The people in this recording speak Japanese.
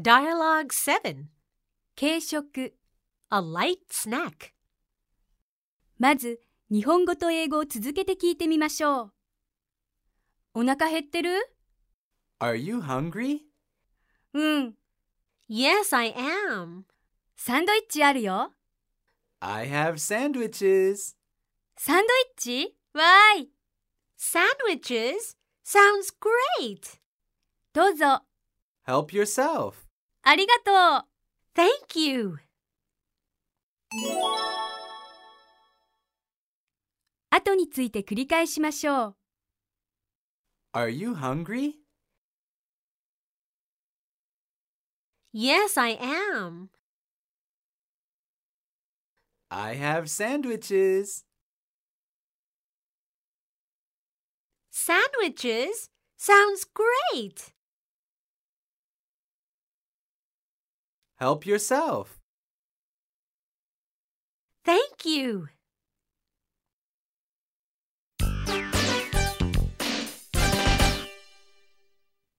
Dialogue 7. 軽食 A light snack. まず日本語と英語を続けて聞いてみましょうお腹減ってる Are you hungry? うん Yes, I am. サンドイッチあるよ I have sandwiches. サンドイッチわーい Sandwiches? Sounds great. どうぞ Help yourself. ありがとう Thank you. 後について繰り返しましょう Are you hungry? Yes, I am. I have sandwiches. Sandwiches? Sounds great. Help yourself. Thank you.